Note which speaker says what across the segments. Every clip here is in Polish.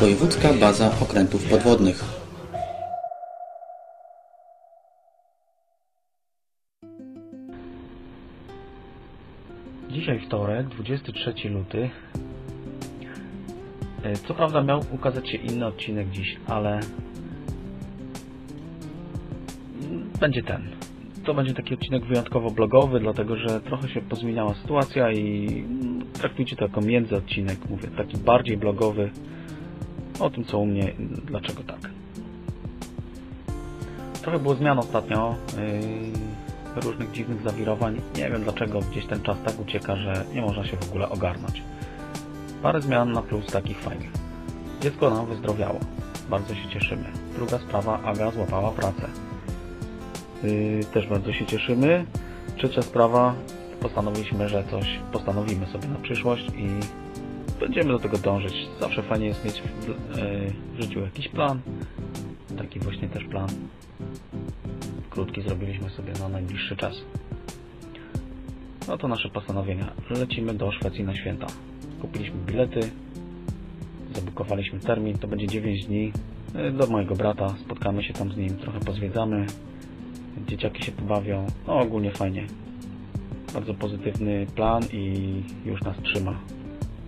Speaker 1: Wojewódzka Baza Okrętów Podwodnych
Speaker 2: Dzisiaj wtorek, 23 luty. E, Co prawda miał ukazać się inny odcinek dziś, ale będzie ten. To będzie taki odcinek wyjątkowo blogowy, dlatego że trochę się pozmieniała sytuacja i traktujcie to jako międzyodcinek, mówię, taki bardziej blogowy o tym co u mnie, dlaczego tak. Trochę było zmian ostatnio, yy, różnych dziwnych zawirowań. Nie wiem dlaczego gdzieś ten czas tak ucieka, że nie można się w ogóle ogarnąć. Parę zmian na plus takich fajnych. Dziecko nam wyzdrowiało. Bardzo się cieszymy. Druga sprawa, Aga złapała pracę. Yy, też bardzo się cieszymy. Trzecia sprawa, postanowiliśmy, że coś postanowimy sobie na przyszłość i będziemy do tego dążyć. Zawsze fajnie jest mieć w, yy, w życiu jakiś plan. Taki właśnie też plan. Krótki zrobiliśmy sobie na najbliższy czas. No to nasze postanowienia. Lecimy do Szwecji na święta. Kupiliśmy bilety, zabukowaliśmy termin, to będzie 9 dni y, do mojego brata, spotkamy się tam z nim, trochę pozwiedzamy, dzieciaki się pobawią, no ogólnie fajnie. Bardzo pozytywny plan i już nas trzyma.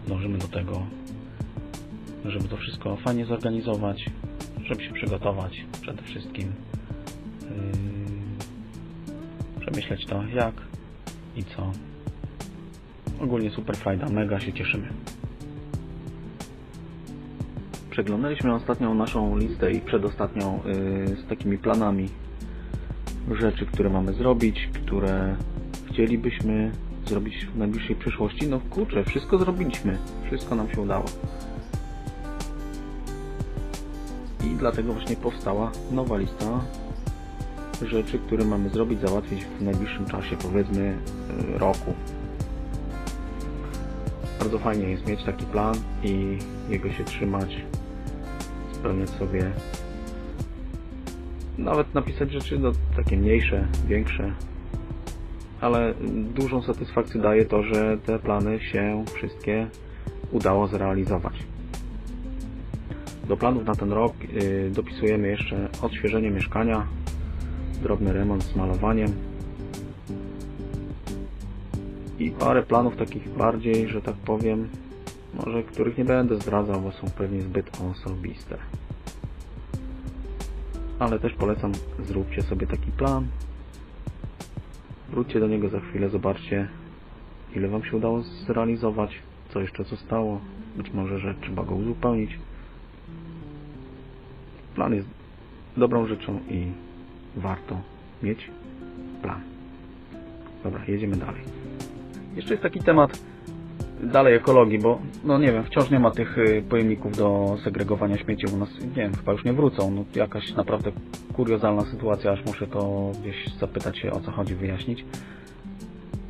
Speaker 2: Dążymy do tego, żeby to wszystko fajnie zorganizować, żeby się przygotować przede wszystkim. Yy, przemyśleć to jak i co. Ogólnie super fajda, mega się cieszymy. Przeglądaliśmy ostatnią naszą listę i przedostatnią yy, z takimi planami rzeczy, które mamy zrobić, które chcielibyśmy zrobić w najbliższej przyszłości. No kurczę, wszystko zrobiliśmy. Wszystko nam się udało. I dlatego właśnie powstała nowa lista rzeczy, które mamy zrobić, załatwić w najbliższym czasie, powiedzmy yy, roku. Bardzo fajnie jest mieć taki plan i jego się trzymać, spełniać sobie, nawet napisać rzeczy no, takie mniejsze, większe, ale dużą satysfakcję daje to, że te plany się wszystkie udało zrealizować. Do planów na ten rok yy, dopisujemy jeszcze odświeżenie mieszkania, drobny remont z malowaniem i parę planów takich bardziej, że tak powiem, może których nie będę zdradzał, bo są pewnie zbyt osobiste. Ale też polecam, zróbcie sobie taki plan. Wróćcie do niego za chwilę, zobaczcie ile Wam się udało zrealizować, co jeszcze zostało, być może, że trzeba go uzupełnić. Plan jest dobrą rzeczą i warto mieć plan. Dobra, jedziemy dalej. Jeszcze jest taki temat dalej ekologii, bo no nie wiem, wciąż nie ma tych y, pojemników do segregowania śmieci u nas, nie wiem, chyba już nie wrócą. No, jakaś naprawdę kuriozalna sytuacja, aż muszę to gdzieś zapytać się o co chodzi, wyjaśnić.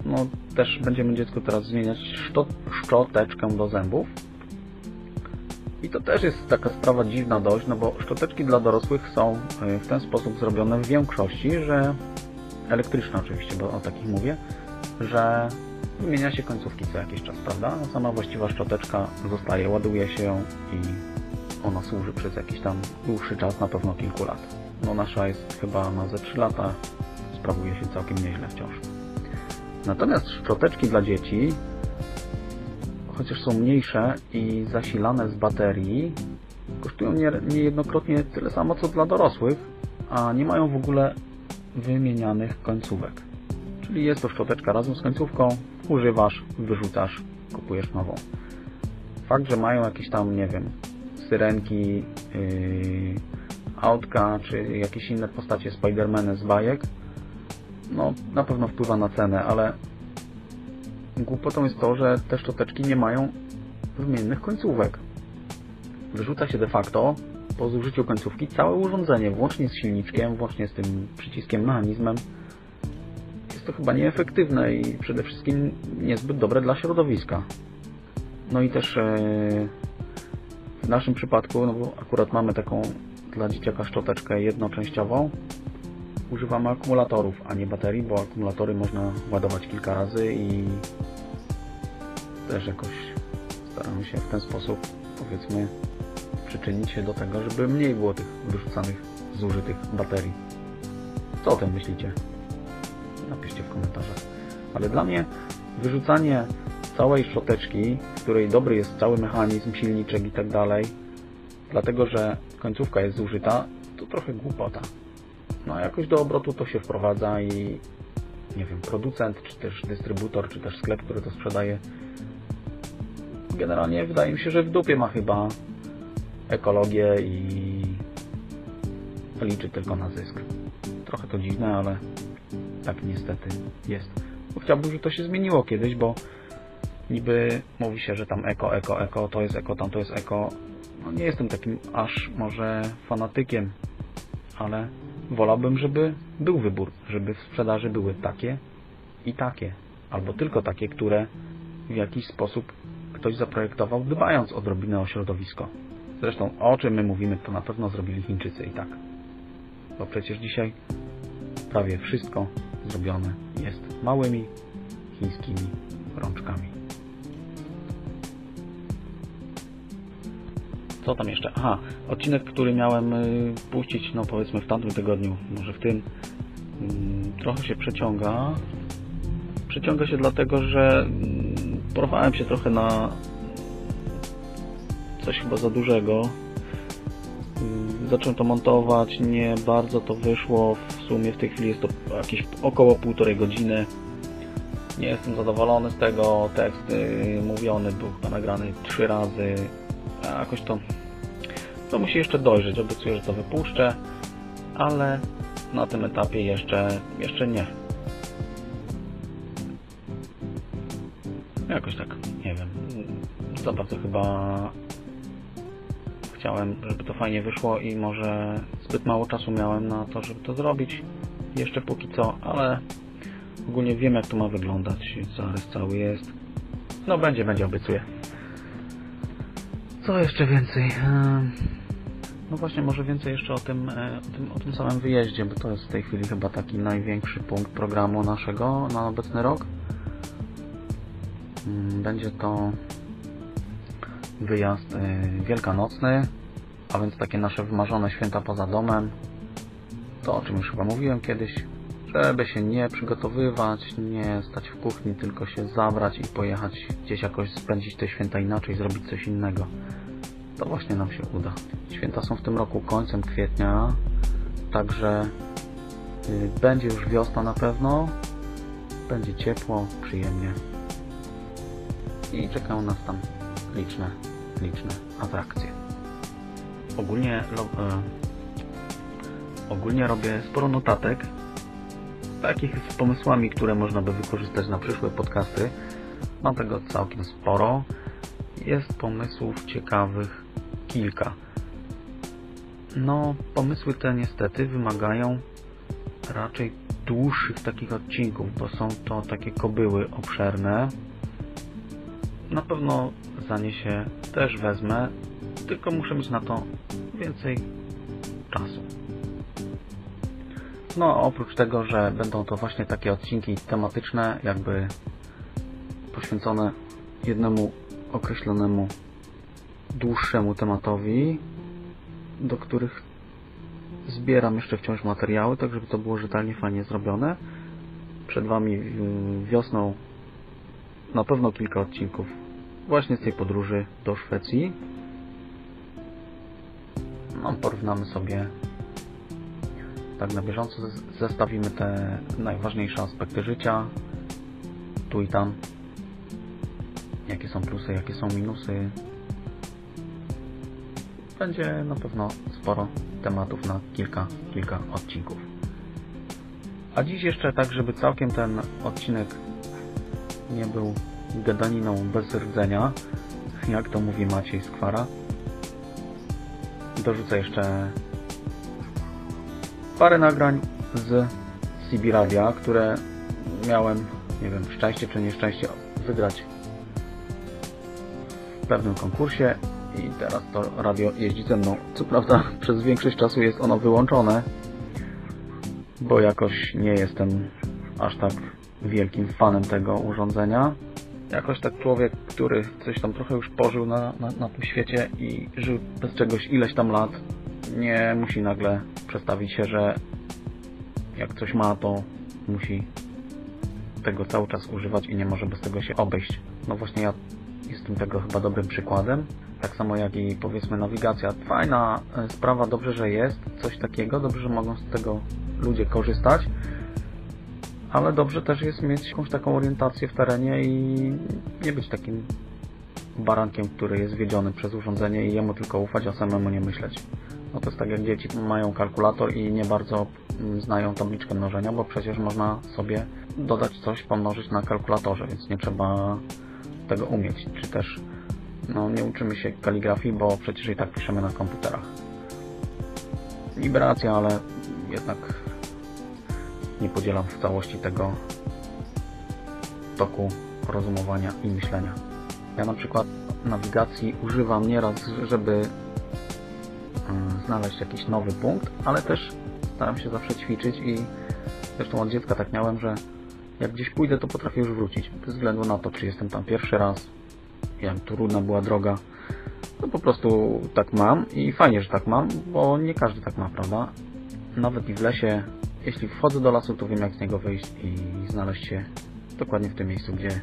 Speaker 2: No też będziemy dziecku teraz zmieniać szczot, szczoteczkę do zębów. I to też jest taka sprawa dziwna dość, no bo szczoteczki dla dorosłych są y, w ten sposób zrobione w większości, że elektryczne oczywiście, bo o takich mówię, że wymienia się końcówki co jakiś czas, prawda? No, sama właściwa szczoteczka zostaje, ładuje się ją i ona służy przez jakiś tam dłuższy czas, na pewno kilku lat. No nasza jest chyba na ze 3 lata, sprawuje się całkiem nieźle wciąż. Natomiast szczoteczki dla dzieci, chociaż są mniejsze i zasilane z baterii, kosztują nie, niejednokrotnie tyle samo co dla dorosłych, a nie mają w ogóle wymienianych końcówek. Czyli jest to szczoteczka razem z końcówką, używasz, wyrzucasz, kupujesz nową. Fakt, że mają jakieś tam, nie wiem, syrenki, yy, autka, czy jakieś inne postacie Spidermany z bajek, no na pewno wpływa na cenę, ale głupotą jest to, że te szczoteczki nie mają wymiennych końcówek. Wyrzuca się de facto po zużyciu końcówki całe urządzenie, włącznie z silniczkiem, włącznie z tym przyciskiem, mechanizmem, to chyba nieefektywne i przede wszystkim niezbyt dobre dla środowiska. No i też e, w naszym przypadku, no bo akurat mamy taką dla dzieciaka szczoteczkę jednoczęściową, używamy akumulatorów, a nie baterii, bo akumulatory można ładować kilka razy i też jakoś staramy się w ten sposób, powiedzmy, przyczynić się do tego, żeby mniej było tych wyrzucanych, zużytych baterii. Co o tym myślicie? Napiszcie w komentarzach. Ale dla mnie wyrzucanie całej szczoteczki, w której dobry jest cały mechanizm, silniczek i tak dalej, dlatego że końcówka jest zużyta, to trochę głupota. No jakoś do obrotu to się wprowadza i nie wiem, producent, czy też dystrybutor, czy też sklep, który to sprzedaje, generalnie wydaje mi się, że w dupie ma chyba ekologię i liczy tylko na zysk. Trochę to dziwne, ale tak niestety jest. Chciałbym, żeby to się zmieniło kiedyś, bo niby mówi się, że tam eko, eko, eko, to jest eko, tam to jest eko. No nie jestem takim aż może fanatykiem, ale wolałbym, żeby był wybór, żeby w sprzedaży były takie i takie, albo tylko takie, które w jakiś sposób ktoś zaprojektował, dbając odrobinę o środowisko. Zresztą o czym my mówimy, to na pewno zrobili Chińczycy i tak. Bo przecież dzisiaj prawie wszystko zrobione jest małymi chińskimi rączkami. Co tam jeszcze? Aha, odcinek, który miałem y, puścić, no powiedzmy w tamtym tygodniu, może w tym, mm, trochę się przeciąga. Przeciąga się dlatego, że mm, porwałem się trochę na coś chyba za dużego. Zacząłem to montować, nie bardzo to wyszło. W sumie w tej chwili jest to jakieś około półtorej godziny. Nie jestem zadowolony z tego. Tekst y, mówiony był chyba nagrany trzy razy. A jakoś to, to musi jeszcze dojrzeć. Obiecuję, że to wypuszczę, ale na tym etapie jeszcze, jeszcze nie. Jakoś tak, nie wiem. Za bardzo chyba chciałem, żeby to fajnie wyszło i może zbyt mało czasu miałem na to, żeby to zrobić. Jeszcze póki co, ale ogólnie wiem jak to ma wyglądać. Zarys cały jest. No będzie, będzie, obiecuję. Co jeszcze więcej? No właśnie, może więcej jeszcze o tym, e, o tym, o tym samym wyjeździe, bo to jest w tej chwili chyba taki największy punkt programu naszego na obecny rok. Mm, Będzie to wyjazd e, wielkanocny, a więc takie nasze wymarzone święta poza domem. To, o czym już chyba mówiłem kiedyś, żeby się nie przygotowywać, nie stać w kuchni, tylko się zabrać i pojechać gdzieś jakoś spędzić te święta inaczej, zrobić coś innego. To właśnie nam się uda. Święta są w tym roku końcem kwietnia, także y, będzie już wiosna na pewno, będzie ciepło, przyjemnie i czekają nas tam liczne, liczne atrakcje. Ogólnie, lo, e, ogólnie robię sporo notatek, takich z pomysłami, które można by wykorzystać na przyszłe podcasty. Mam tego całkiem sporo. Jest pomysłów ciekawych kilka. No, pomysły te niestety wymagają raczej dłuższych takich odcinków, bo są to takie kobyły obszerne. Na pewno za nie się też wezmę, tylko muszę mieć na to więcej czasu. No, oprócz tego, że będą to właśnie takie odcinki tematyczne, jakby poświęcone jednemu określonemu dłuższemu tematowi, do których zbieram jeszcze wciąż materiały, tak żeby to było rzetelnie, fajnie zrobione. Przed Wami wiosną na pewno kilka odcinków. Właśnie z tej podróży do Szwecji. No, porównamy sobie. Tak na bieżąco zestawimy te najważniejsze aspekty życia. Tu i tam. Jakie są plusy, jakie są minusy. Będzie na pewno sporo tematów na kilka, kilka odcinków. A dziś jeszcze tak, żeby całkiem ten odcinek nie był gadaniną bez rdzenia. Jak to mówi Maciej Skwara? Dorzucę jeszcze parę nagrań z CB Radia, które miałem, nie wiem, szczęście czy nieszczęście wygrać w pewnym konkursie. I teraz to radio jeździ ze mną. Co prawda przez większość czasu jest ono wyłączone, bo jakoś nie jestem aż tak wielkim fanem tego urządzenia, jakoś tak człowiek, który coś tam trochę już pożył na, na, na tym świecie i żył bez czegoś ileś tam lat, nie musi nagle przestawić się, że jak coś ma, to musi tego cały czas używać i nie może bez tego się obejść. No właśnie ja jestem tego chyba dobrym przykładem. Tak samo jak i powiedzmy nawigacja. Fajna e, sprawa, dobrze, że jest coś takiego, dobrze, że mogą z tego ludzie korzystać, ale dobrze też jest mieć jakąś taką orientację w terenie i nie być takim barankiem, który jest wiedziony przez urządzenie i jemu tylko ufać, a samemu nie myśleć. No to jest tak jak dzieci mają kalkulator i nie bardzo znają tabliczkę mnożenia, bo przecież można sobie dodać coś, pomnożyć na kalkulatorze, więc nie trzeba tego umieć. Czy też no, nie uczymy się kaligrafii, bo przecież i tak piszemy na komputerach. Liberacja, ale jednak nie podzielam w całości tego toku rozumowania i myślenia. Ja na przykład nawigacji używam nieraz, żeby mm, znaleźć jakiś nowy punkt, ale też staram się zawsze ćwiczyć i zresztą od dziecka tak miałem, że jak gdzieś pójdę, to potrafię już wrócić. Bez względu na to, czy jestem tam pierwszy raz, jak trudna była droga. No po prostu tak mam i fajnie, że tak mam, bo nie każdy tak ma, prawda? Nawet i w lesie, jeśli wchodzę do lasu, to wiem jak z niego wyjść i znaleźć się dokładnie w tym miejscu, gdzie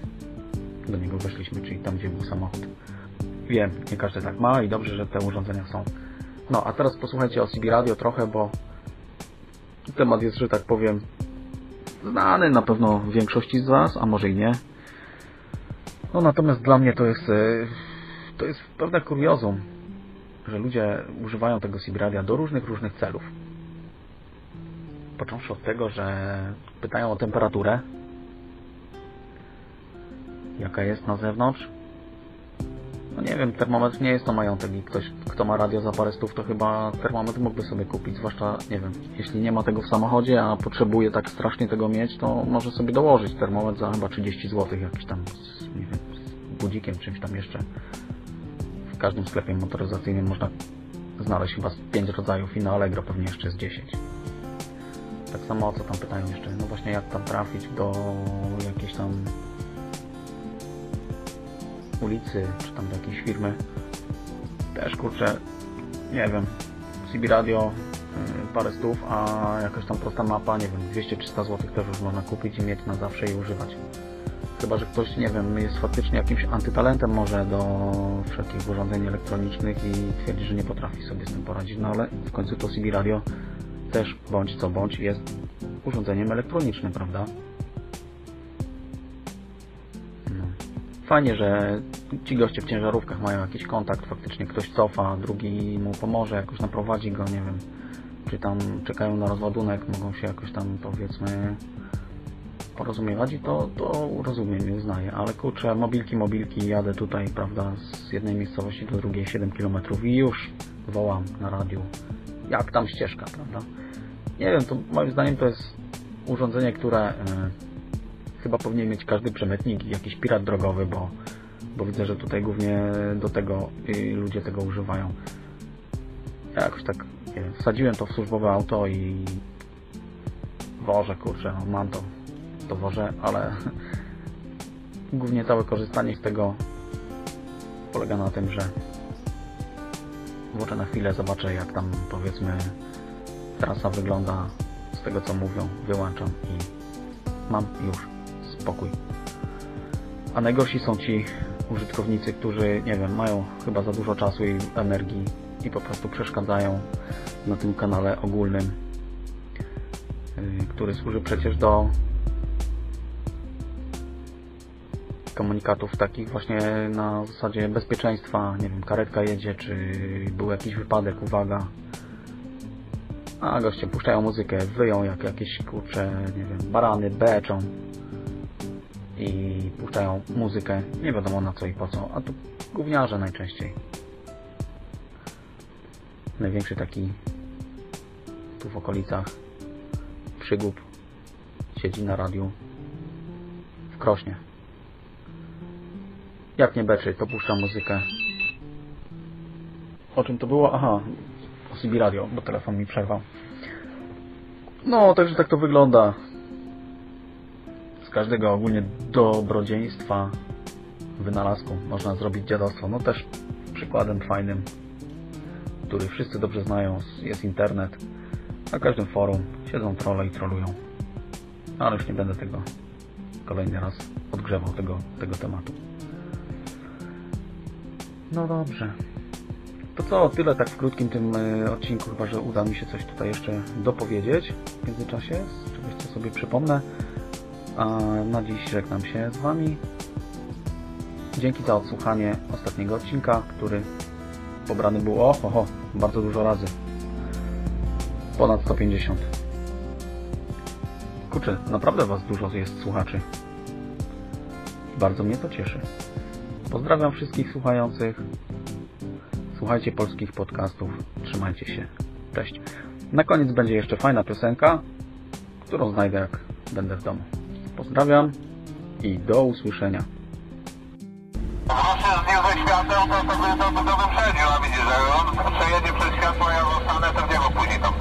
Speaker 2: do niego weszliśmy, czyli tam, gdzie był samochód. Wiem, nie każdy tak ma i dobrze, że te urządzenia są. No, a teraz posłuchajcie o CB Radio trochę, bo temat jest, że tak powiem, znany na pewno większości z Was, a może i nie. No natomiast dla mnie to jest e, to jest pewne kuriozum, że ludzie używają tego Sibradia do różnych, różnych celów. Począwszy od tego, że pytają o temperaturę, jaka jest na zewnątrz, no nie wiem, termometr nie jest to majątek i ktoś, kto ma radio za parę stów, to chyba termometr mógłby sobie kupić, zwłaszcza, nie wiem, jeśli nie ma tego w samochodzie, a potrzebuje tak strasznie tego mieć, to może sobie dołożyć termometr za chyba 30 zł, jakiś tam, nie wiem, z budzikiem, czymś tam jeszcze. W każdym sklepie motoryzacyjnym można znaleźć chyba 5 rodzajów i na Allegro pewnie jeszcze z 10. Tak samo o co tam pytają jeszcze, no właśnie jak tam trafić do jakiejś tam ulicy, czy tam do jakiejś firmy. Też kurczę, nie wiem, CB Radio y, parę stów, a jakaś tam prosta mapa, nie wiem, 200-300 zł też już można kupić i mieć na zawsze i używać. Chyba, że ktoś, nie wiem, jest faktycznie jakimś antytalentem może do wszelkich urządzeń elektronicznych i twierdzi, że nie potrafi sobie z tym poradzić, no ale w końcu to CB Radio też bądź co bądź jest urządzeniem elektronicznym, prawda? Fajnie, że ci goście w ciężarówkach mają jakiś kontakt, faktycznie ktoś cofa, drugi mu pomoże, jakoś naprowadzi go, nie wiem, czy tam czekają na rozładunek, mogą się jakoś tam powiedzmy porozumiewać i to, to rozumiem i uznaję, ale kurczę, mobilki, mobilki, jadę tutaj, prawda, z jednej miejscowości do drugiej 7 km i już wołam na radiu, jak tam ścieżka, prawda. Nie wiem, to moim zdaniem to jest urządzenie, które chyba powinien mieć każdy przemytnik i jakiś pirat drogowy, bo, bo widzę, że tutaj głównie do tego ludzie tego używają. Ja jakoś tak nie wiem, wsadziłem to w służbowe auto i wożę, kurczę, no mam to, to wożę, ale głównie całe korzystanie z tego polega na tym, że włożę na chwilę, zobaczę jak tam powiedzmy trasa wygląda z tego co mówią, wyłączam i mam już spokój. A najgorsi są ci użytkownicy, którzy, nie wiem, mają chyba za dużo czasu i energii i po prostu przeszkadzają na tym kanale ogólnym, y, który służy przecież do komunikatów takich właśnie na zasadzie bezpieczeństwa, nie wiem, karetka jedzie, czy był jakiś wypadek, uwaga. A goście puszczają muzykę, wyją jak jakieś kurcze, nie wiem, barany, beczą i puszczają muzykę, nie wiadomo na co i po co, a to gówniarze najczęściej. Największy taki tu w okolicach przygub siedzi na radiu w Krośnie. Jak nie beczy, to puszcza muzykę. O czym to było? Aha, o CB Radio, bo telefon mi przerwał. No, także tak to wygląda każdego ogólnie dobrodziejstwa wynalazku można zrobić dziadostwo. No też przykładem fajnym, który wszyscy dobrze znają, jest internet. Na każdym forum siedzą trolle i trolują. Ale już nie będę tego kolejny raz odgrzewał tego, tego tematu. No dobrze. To co, tyle tak w krótkim tym e, odcinku, chyba że uda mi się coś tutaj jeszcze dopowiedzieć w międzyczasie, z czegoś co sobie przypomnę. A na dziś żegnam się z Wami. Dzięki za odsłuchanie ostatniego odcinka, który pobrany był, o, ho, ho, bardzo dużo razy. Ponad 150. Kurczę, naprawdę Was dużo jest słuchaczy. Bardzo mnie to cieszy. Pozdrawiam wszystkich słuchających. Słuchajcie polskich podcastów. Trzymajcie się. Cześć. Na koniec będzie jeszcze fajna piosenka, którą znajdę jak będę w domu. Pozdrawiam i do usłyszenia.
Speaker 3: Proszę z świateł, to to wyprzedził, a widzisz, że on przejedzie przez światło, ja zostanę, to później tam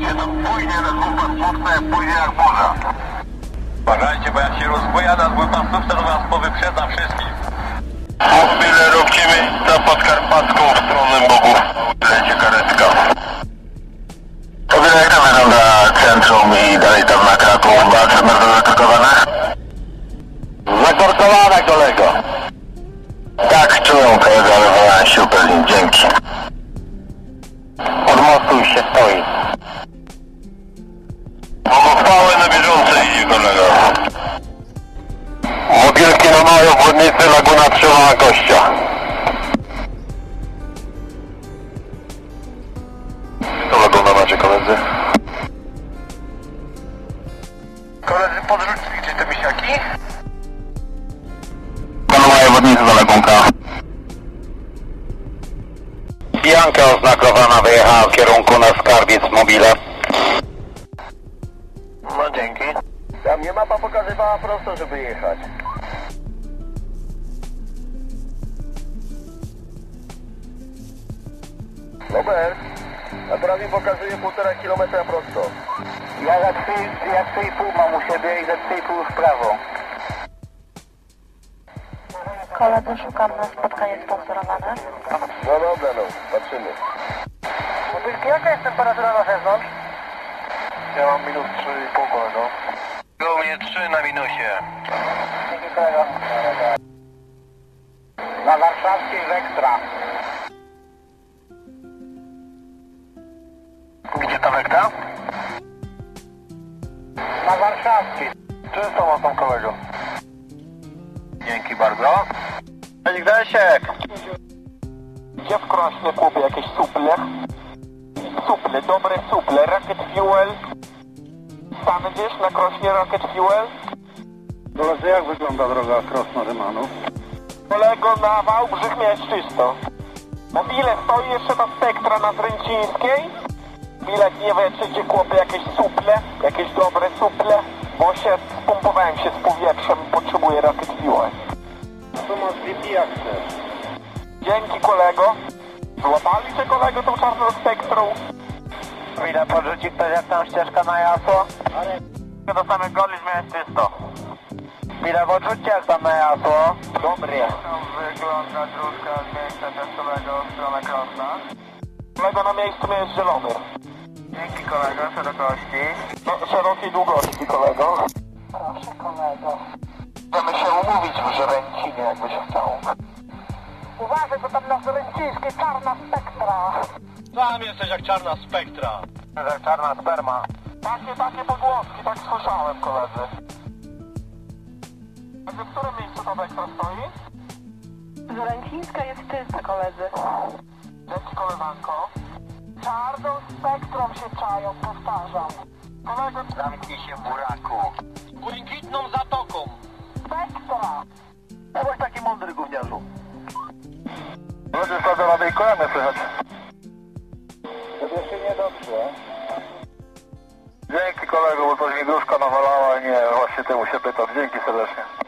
Speaker 3: się tam pójdzie, pójdzie jak burza. Uważajcie, bo jak się rozbojada z pasówce, to was powyprzedza wszystkich. Chwilę róbcie za podkarpacką w stronę Bogów. Lecie karetka. Tobie jak tam wygląda centrum i dalej tam na Kraków? Bardzo, bardzo zakorkowane? A teraz mi pokazuje półtora kilometra prosto. Ja za 3,5 mam u siebie i za 3,5 w prawo.
Speaker 4: Koledzy, szukam na spotkanie sponsorowane.
Speaker 3: No dobra, no, patrzymy. Motylki, jaka jest temperatura na zewnątrz? Ja mam minus 3,5 kolego. U mnie 3 na minusie. Dzięki kolego. Na warszawskiej Wektra. Gdzie ta Wektra? Na warszawskiej. Czysto ma tam kolego. Dzięki bardzo. Cześć Grzesiek. Gdzie w Krośnie kupię jakieś suple? Suple, dobre suple, Rocket Fuel. Tam gdzieś na Krośnie Rocket Fuel?
Speaker 5: Koledzy, jak wygląda droga Krosno-Rymanów?
Speaker 3: Kolego na Wałbrzych miałeś czysto. Mobile stoi jeszcze ta Spektra na Zręcińskiej? Bilek nie gdzie kupię jakieś suple, jakieś dobre suple, bo się spompowałem się z powietrzem, potrzebuję Rocket Fuel.
Speaker 5: Tu masz VP jak chcesz.
Speaker 3: Dzięki kolego. Złapali cię kolego tą czarną spektrą? Ile podrzuci ktoś jak tam ścieżka na jasło? Ale do samych golisz miałeś czysto. Ile podrzuci jak tam na jasło? Dobry. Tam wygląda dróżka z miejsca testowego w stronę Krosna. Kolego na miejscu miałeś zielony. Dzięki kolego, szerokości. No, szerokiej długości kolego.
Speaker 4: Proszę kolego.
Speaker 3: Chcemy się umówić w Żeręcinie jakbyś chciał.
Speaker 4: Uważaj, bo tam na Zręcińskiej czarna spektra.
Speaker 5: Sam jesteś jak czarna spektra.
Speaker 3: Jak czarna sperma. Takie, takie pogłoski, tak słyszałem, koledzy. A w którym miejscu ta Wektra stoi?
Speaker 4: Zręcińska jest czysta, koledzy.
Speaker 3: Dzięki, koleżanko. Czarną spektrą się czają, powtarzam. Kolego, zamknij się, buraku.
Speaker 5: Błękitną zatoką.
Speaker 3: Spektra! Nie bądź taki mądry, gówniarzu. Ludzie składa radę i kolanę słychać. To się niedobrze. Dzięki kolego, bo coś mi duszka nawalała i nie, właśnie temu się pytam. Dzięki serdecznie.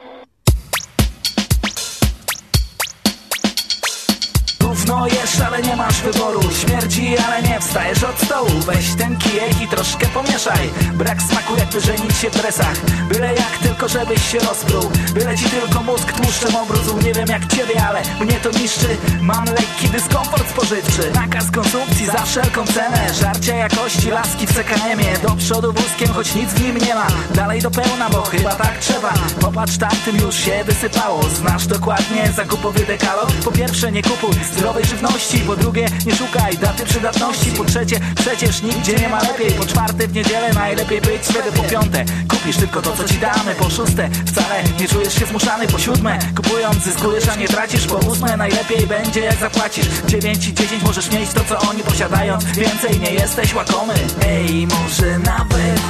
Speaker 6: Brak smaku jakby żenić się w dresach Byle jak tylko żebyś się rozpruł Byle ci tylko mózg tłuszczem obrózł Nie wiem jak ciebie, ale mnie to niszczy. Mam lekki dyskomfort spożywczy. Nakaz konsumpcji za wszelką cenę. Żarcia jakości, laski w CKM-ie Do przodu wózkiem, choć nic w nim nie ma. Dalej do pełna, bo chyba tak trzeba. Popatrz, tamtym już się wysypało. Znasz dokładnie zakupowy dekalog. Po pierwsze nie kupuj zdrowej żywności. Po drugie nie szukaj daty przydatności. Po trzecie przecież nigdzie nie ma lepiej. Po czwarte w niedzielę najlepiej być wtedy po piąte. Kupisz tylko to co ci damy. Po szóste. Wcale nie czujesz się zmuszany Po siódme. Kupując zyskujesz a nie tracisz Po ósme najlepiej będzie jak zapłacisz. Dziewięć i dziesięć możesz mieć to co oni posiadają. Więcej nie jesteś łakomy. Ej może nawet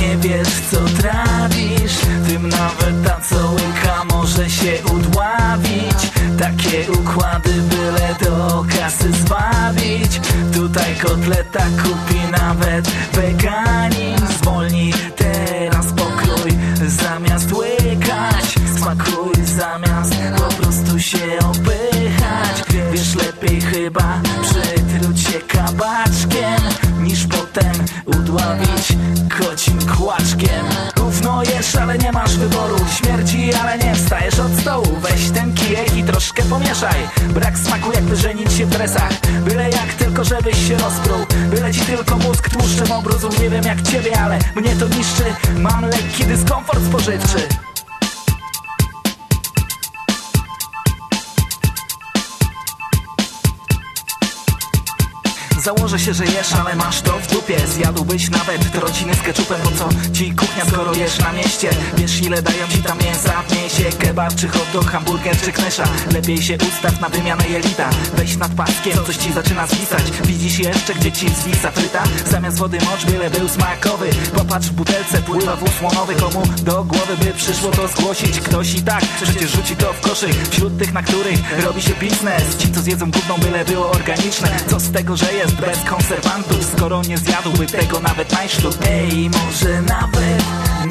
Speaker 6: nie wiesz co trawisz. Tym nawet ta cołynka może się udławić. Takie układy byle do kasy zbawić. Tutaj kotleta kupi nawet weganin Zwolnij teraz zamiast łykać. Smakuj zamiast po prostu się opychać. Wiesz lepiej chyba przytruć się kabaczkiem Niż potem udławić kocim kłaczkiem. Gówno jesz, ale nie masz wyboru. Śmierdzi, ale nie wstajesz od stołu. Weź ten kijek i troszkę pomieszaj. Brak smaku jakby żenić się w dresach. Byle żebyś się rozpruł. Byle ci tylko mózg tłuszczem obrózł Nie wiem jak ciebie, ale mnie to niszczy. Mam lekki dyskomfort spożywczy Założę się, że jesz, ale masz to w dupie. Zjadłbyś nawet trociny z keczupem Po co ci kuchnia, skoro jesz na mieście? Wiesz ile dają ci tam mięsa? Mięsie Kebab czy hot dog, hamburger czy knesza Lepiej się ustaw na wymianę jelita. Weź nad paskiem, coś ci zaczyna zwisać. Widzisz jeszcze, gdzie ci zwisa fryta? Zamiast wody mocz, byle był smakowy. Popatrz w butelce, pływa wóz słonowy. Komu do głowy by przyszło to zgłosić? Ktoś i tak przecież rzuci to w koszyk. Wśród tych, na których robi się biznes Ci, co zjedzą gówną, byle było organiczne. Co z tego, że jest bez konserwantów Skoro nie zjadłby tego nawet najsztuk Ej, może nawet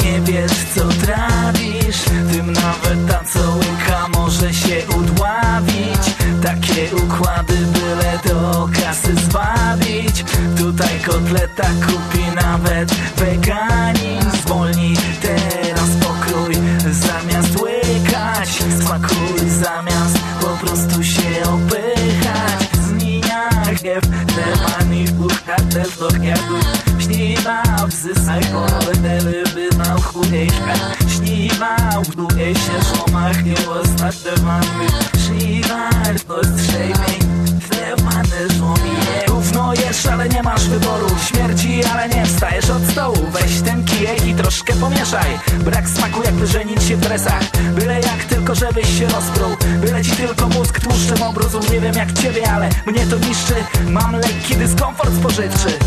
Speaker 6: nie wiesz co trawisz Tym nawet ta cołynka może się udławić. Takie układy byle do kasy zbawić Tutaj kotleta kupi nawet weganin Zwolnij teraz pokrój zamiast łykać. Smakuj zamiast Pole ryby na chudejszka Śniwał długiej się szomach nie ostatnie mamy Śniwał to strzejmień Temany żłomie Gówno jesz, ale nie masz wyboru. Śmierdzi, ale nie wstajesz od stołu. Weź ten kijek i troszkę pomieszaj. Brak smaku jakby żenić się w dresach. Byle jak tylko żebyś się rozpruł. Byle ci tylko mózg tłuszczem obrózł Nie wiem jak ciebie, ale mnie to niszczy. Mam lekki dyskomfort spożywczy